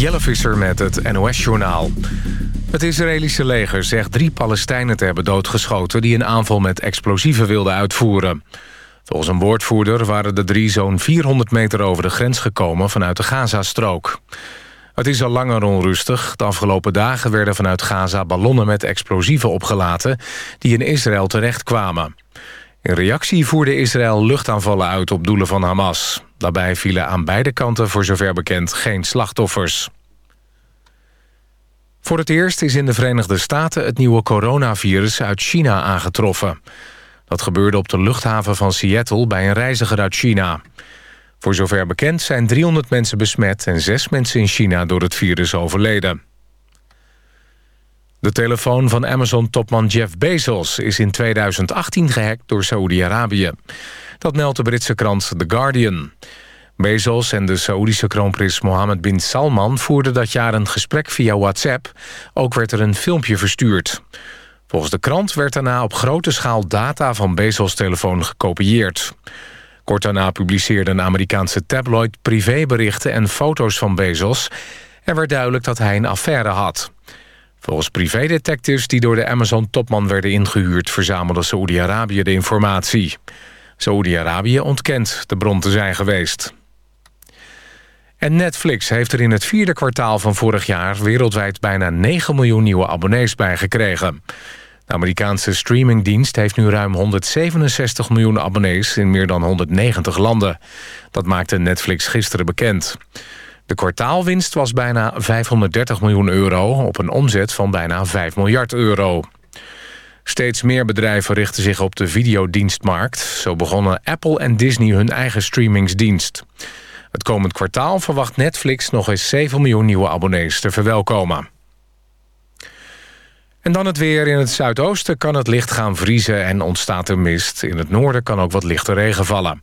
Jelle Visser met het NOS-journaal. Het Israëlische leger zegt drie Palestijnen te hebben doodgeschoten... die een aanval met explosieven wilden uitvoeren. Volgens een woordvoerder waren de drie zo'n 400 meter over de grens gekomen... vanuit de Gazastrook. Het is al langer onrustig. De afgelopen dagen werden vanuit Gaza ballonnen met explosieven opgelaten... die in Israël terechtkwamen. In reactie voerde Israël luchtaanvallen uit op doelen van Hamas. Daarbij vielen aan beide kanten voor zover bekend geen slachtoffers. Voor het eerst is in de Verenigde Staten het nieuwe coronavirus uit China aangetroffen. Dat gebeurde op de luchthaven van Seattle bij een reiziger uit China. Voor zover bekend zijn 300 mensen besmet en 6 mensen in China door het virus overleden. De telefoon van Amazon-topman Jeff Bezos is in 2018 gehackt door Saoedi-Arabië. Dat meldt de Britse krant The Guardian. Bezos en de Saoedische kroonprins Mohammed bin Salman voerden dat jaar een gesprek via WhatsApp. Ook werd er een filmpje verstuurd. Volgens de krant werd daarna op grote schaal data van Bezos' telefoon gekopieerd. Kort daarna publiceerde een Amerikaanse tabloid privéberichten en foto's van Bezos. Er werd duidelijk dat hij een affaire had. Volgens privédetectives die door de Amazon-topman werden ingehuurd... verzamelde Saoedi-Arabië de informatie. Saoedi-Arabië ontkent de bron te zijn geweest. En Netflix heeft er in het vierde kwartaal van vorig jaar... wereldwijd bijna 9 miljoen nieuwe abonnees bijgekregen. De Amerikaanse streamingdienst heeft nu ruim 167 miljoen abonnees... in meer dan 190 landen. Dat maakte Netflix gisteren bekend. De kwartaalwinst was bijna 530 miljoen euro... op een omzet van bijna 5 miljard euro. Steeds meer bedrijven richten zich op de videodienstmarkt. Zo begonnen Apple en Disney hun eigen streamingsdienst. Het komend kwartaal verwacht Netflix nog eens 7 miljoen nieuwe abonnees te verwelkomen. En dan het weer. In het zuidoosten kan het licht gaan vriezen en ontstaat er mist. In het noorden kan ook wat lichte regen vallen.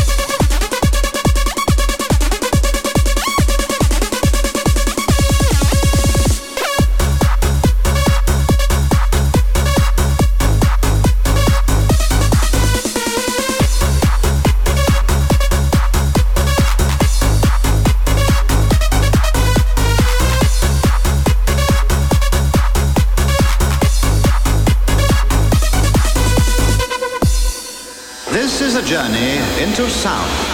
Into Sound.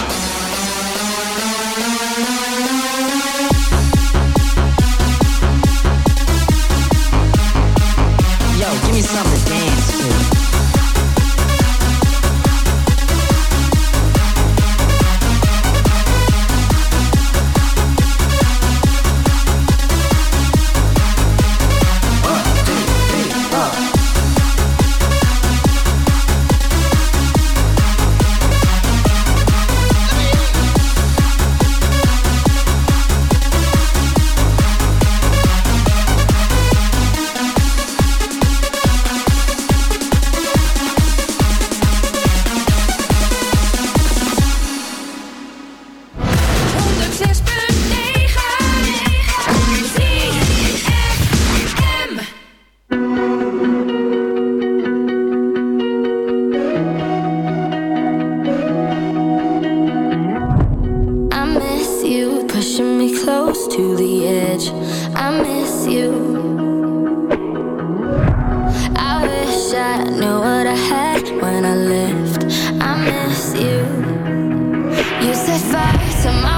I had when I left. I miss you. You set fire to my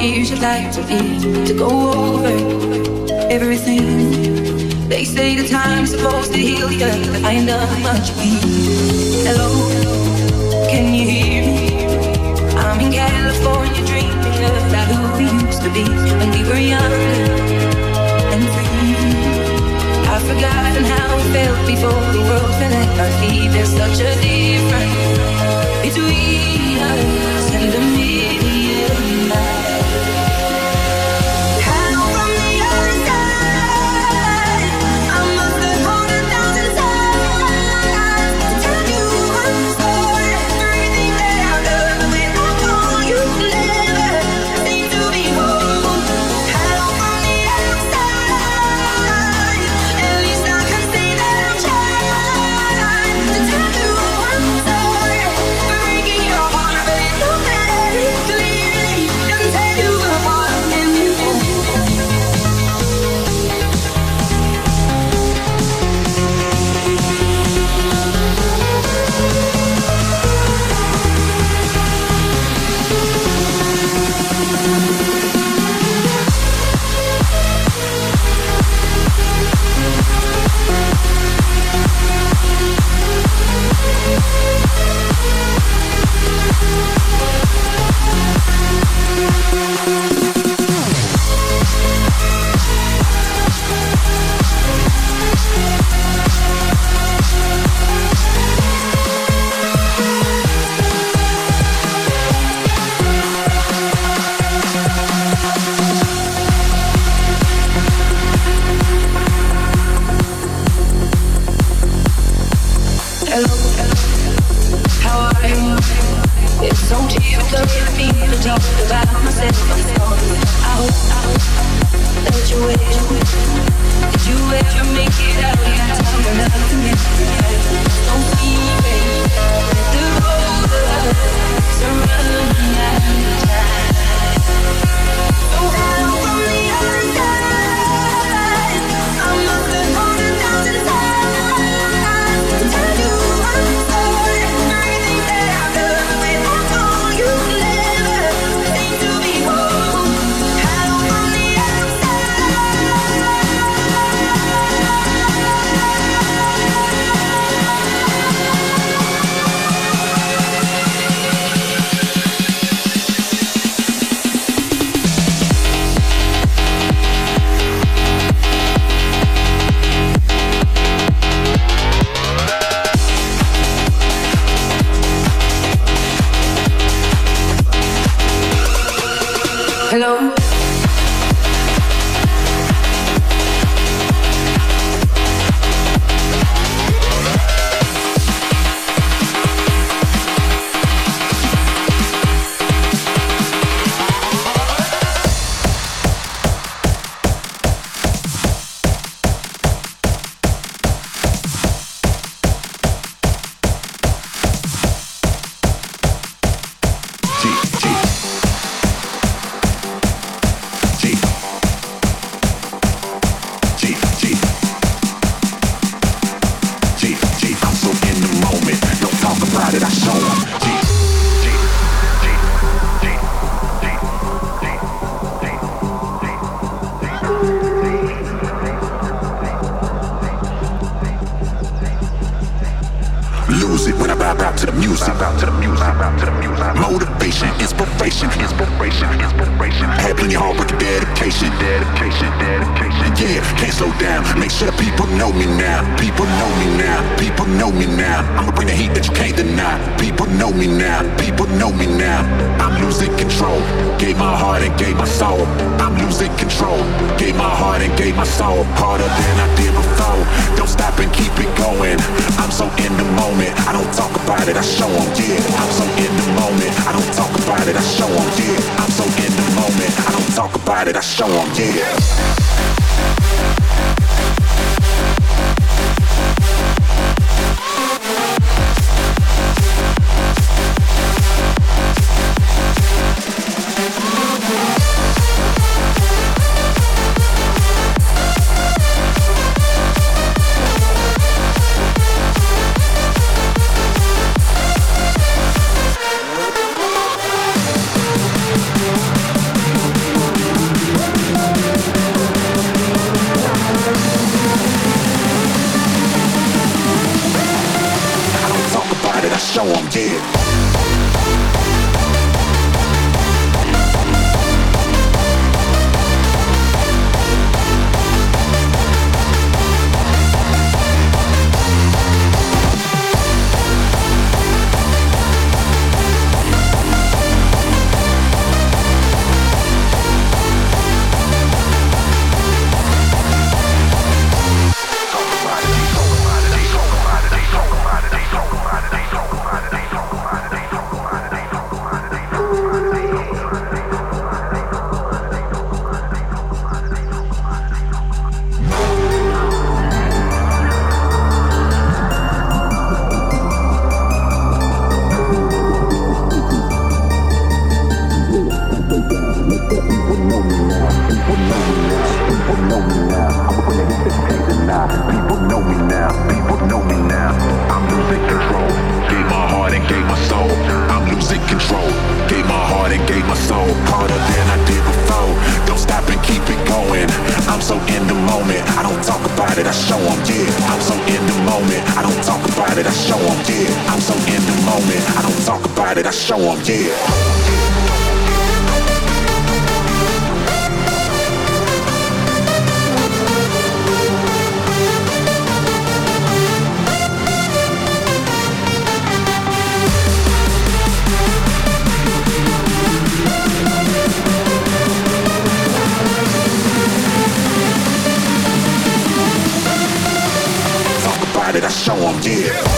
Years you'd like to be to go over everything. They say the time's supposed to heal you, but I know much pain. Hello, can you hear me? I'm in California dreaming about who we used to be when we were young and free. I've forgotten how it felt before the world fell at our feet. There's such a difference between us and a million dedication, Take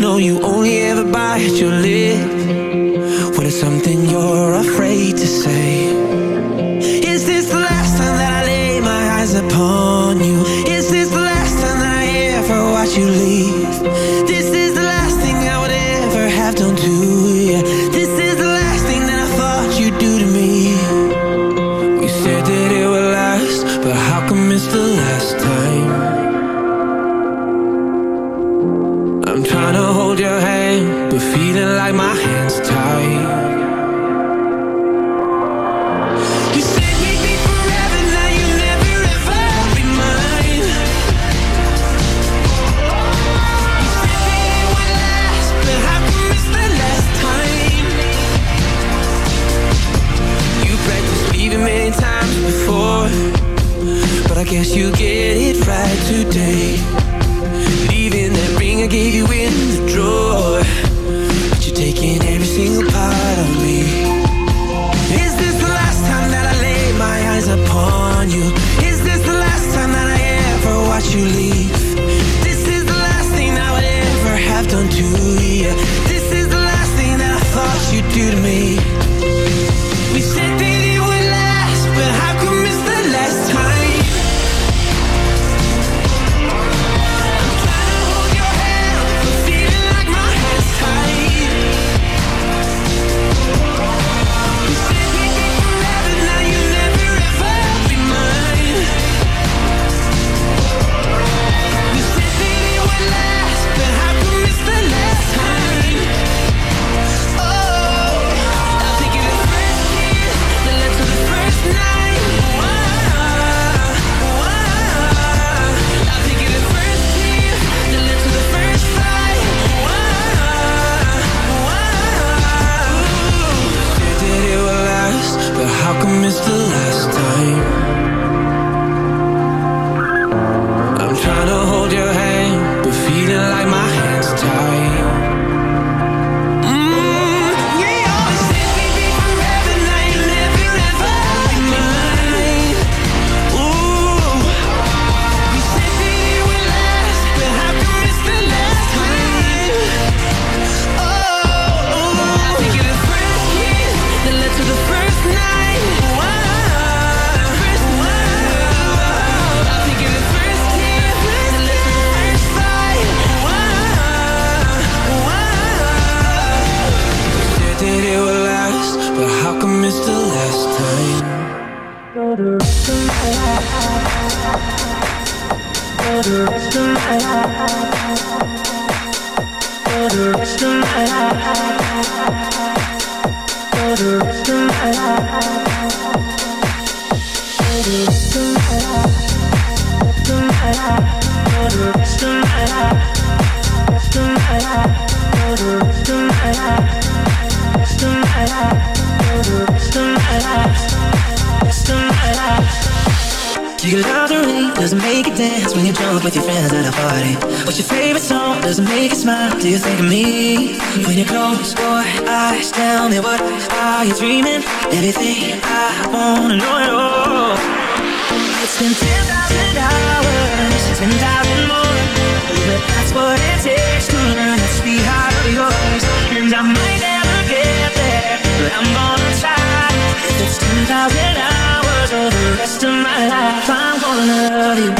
know you only ever bite your lip. When it's something you're afraid my life, I'm gonna love you.